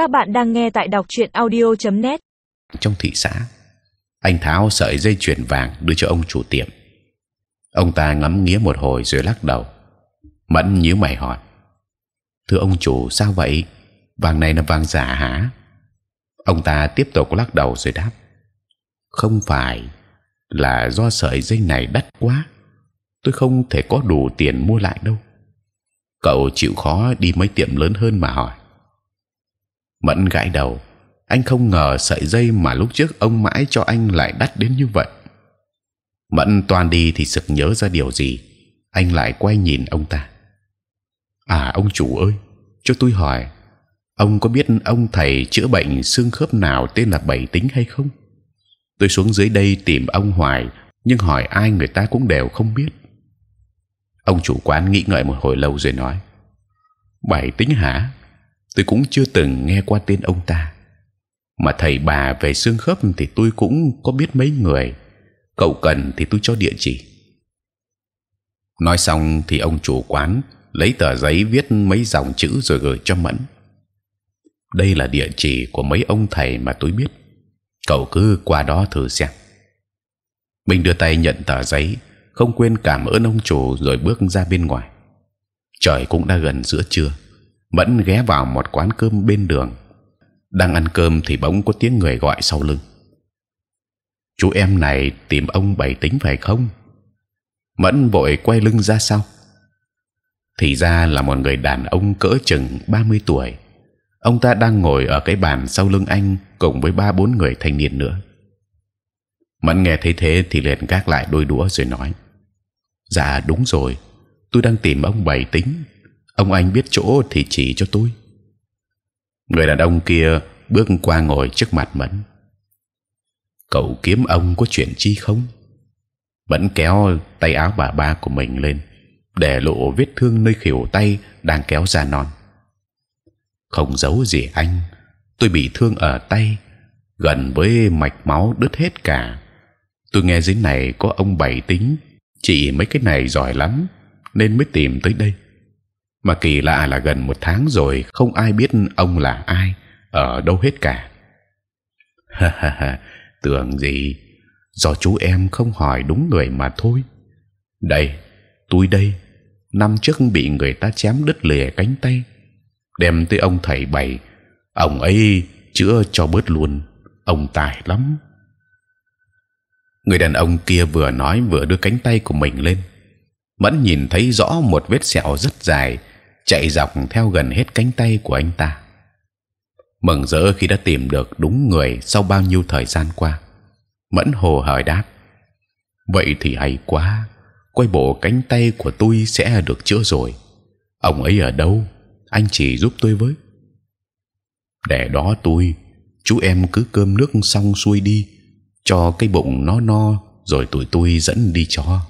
Các bạn đang nghe tại đọc truyện audio.net. trong thị xã, anh tháo sợi dây chuyền vàng đưa cho ông chủ tiệm. Ông ta ngắm nghía một hồi rồi lắc đầu. Mẫn nhíu mày hỏi, thưa ông chủ, sao vậy? Vàng này là vàng giả hả? Ông ta tiếp tục lắc đầu rồi đáp, không phải là do sợi dây này đắt quá. Tôi không thể có đủ tiền mua lại đâu. Cậu chịu khó đi mấy tiệm lớn hơn mà hỏi mẫn gãi đầu. Anh không ngờ sợi dây mà lúc trước ông mãi cho anh lại đắt đến như vậy. Mẫn toàn đi thì sực nhớ ra điều gì. Anh lại quay nhìn ông ta. À ông chủ ơi, cho tôi hỏi, ông có biết ông thầy chữa bệnh xương khớp nào tên là bảy tính hay không? Tôi xuống dưới đây tìm ông hoài, nhưng hỏi ai người ta cũng đều không biết. Ông chủ quán nghĩ ngợi một hồi lâu rồi nói, bảy tính hả? Tôi cũng chưa từng nghe qua tên ông ta. Mà thầy bà về xương khớp thì tôi cũng có biết mấy người. Cậu cần thì tôi cho địa chỉ. Nói xong thì ông chủ quán lấy tờ giấy viết mấy dòng chữ rồi gửi cho mẫn. Đây là địa chỉ của mấy ông thầy mà tôi biết. Cậu cứ qua đó thử xem. Mình đưa tay nhận tờ giấy, không quên cảm ơn ông chủ rồi bước ra bên ngoài. Trời cũng đã gần giữa trưa mẫn ghé vào một quán cơm bên đường. Đang ăn cơm thì bỗng có tiếng người gọi sau lưng. Chú em này tìm ông bảy tính phải không? Mẫn vội quay lưng ra sau. Thì ra là một người đàn ông cỡ chừng 30 tuổi. Ông ta đang ngồi ở cái bàn sau lưng anh cùng với ba bốn người thanh niên nữa. Mẫn nghe thấy thế thì liền gác lại đôi đũa rồi nói. Dạ đúng rồi. Tôi đang tìm ông bảy tính ông anh biết chỗ thì chỉ cho tôi. Người đàn ông kia bước qua ngồi trước mặt mẫn. Cậu kiếm ông có chuyện chi không? Mẫn kéo tay áo bà ba của mình lên, để lộ vết thương nơi khỉu tay đang kéo ra non. Không giấu gì anh, tôi bị thương ở tay, gần với mạch máu đứt hết cả. Tôi nghe dưới này có ông bảy tính chị mấy cái này giỏi lắm, nên mới tìm tới đây mà kỳ lạ là gần một tháng rồi không ai biết ông là ai, ở đâu hết cả. Ha ha ha, tưởng gì? Do chú em không hỏi đúng người mà thôi. Đây, tôi đây. Năm trước bị người ta chém đứt lìa cánh tay. Đem tới ông thầy bày, ông ấy chữa cho bớt luôn, ông tài lắm. Người đàn ông kia vừa nói vừa đưa cánh tay của mình lên. Mẫn nhìn thấy rõ một vết sẹo rất dài chạy dọc theo gần hết cánh tay của anh ta. Mừng rỡ khi đã tìm được đúng người sau bao nhiêu thời gian qua. Mẫn hồ hởi đáp, vậy thì hay quá, quay bộ cánh tay của tôi sẽ được chữa rồi. Ông ấy ở đâu? Anh chỉ giúp tôi với. Để đó tôi, chú em cứ cơm nước xong xuôi đi, cho cái bụng nó no, rồi tụi tôi dẫn đi cho.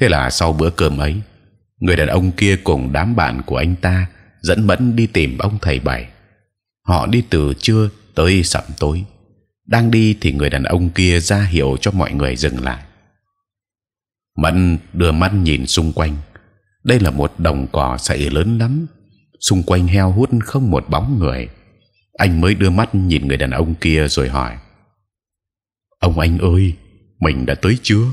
Thế là sau bữa cơm ấy người đàn ông kia cùng đám bạn của anh ta dẫn mẫn đi tìm ông thầy bảy. Họ đi từ trưa tới sẩm tối. Đang đi thì người đàn ông kia ra hiệu cho mọi người dừng lại. Mẫn đưa mắt nhìn xung quanh. Đây là một đồng cỏ sậy lớn lắm. Xung quanh heo hút không một bóng người. Anh mới đưa mắt nhìn người đàn ông kia rồi hỏi. Ông anh ơi, mình đã tới chưa?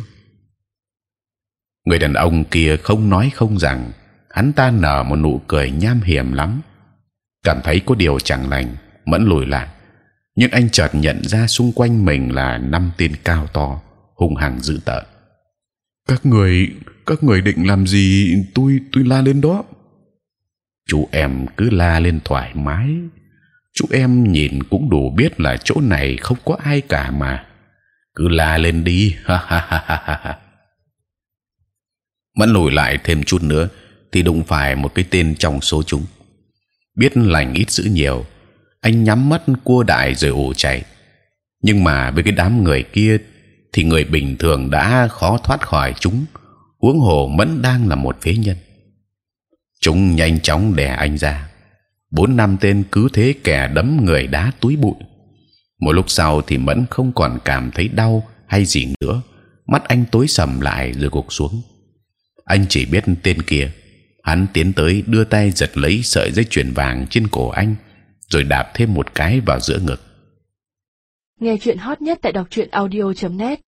Người đàn ông kia không nói không rằng hắn ta nở một nụ cười nham hiểm lắm. Cảm thấy có điều chẳng lành mẫn lùi lại. Nhưng anh chợt nhận ra xung quanh mình là năm tên cao to hung hăng dữ tợn. Các người các người định làm gì? Tôi tôi la lên đó. Chú em cứ la lên thoải mái. Chú em nhìn cũng đủ biết là chỗ này không có ai cả mà. Cứ la lên đi ha ha ha ha ha mẫn lùi lại thêm chút nữa thì đụng phải một cái tên trong số chúng. Biết lành ít dữ nhiều, anh nhắm mắt cua đại rồi ù chạy. Nhưng mà với cái đám người kia thì người bình thường đã khó thoát khỏi chúng, huống hồ mẫn đang là một phế nhân. Chúng nhanh chóng đè anh ra. Bốn năm tên cứ thế kẻ đấm người đá túi bụi. Một lúc sau thì mẫn không còn cảm thấy đau hay gì nữa. Mắt anh tối sầm lại rồi gục xuống anh chỉ biết tên kia. Hắn tiến tới, đưa tay giật lấy sợi dây chuyền vàng trên cổ anh, rồi đạp thêm một cái vào giữa ngực. Nghe chuyện hot nhất tại đọc truyện audio.net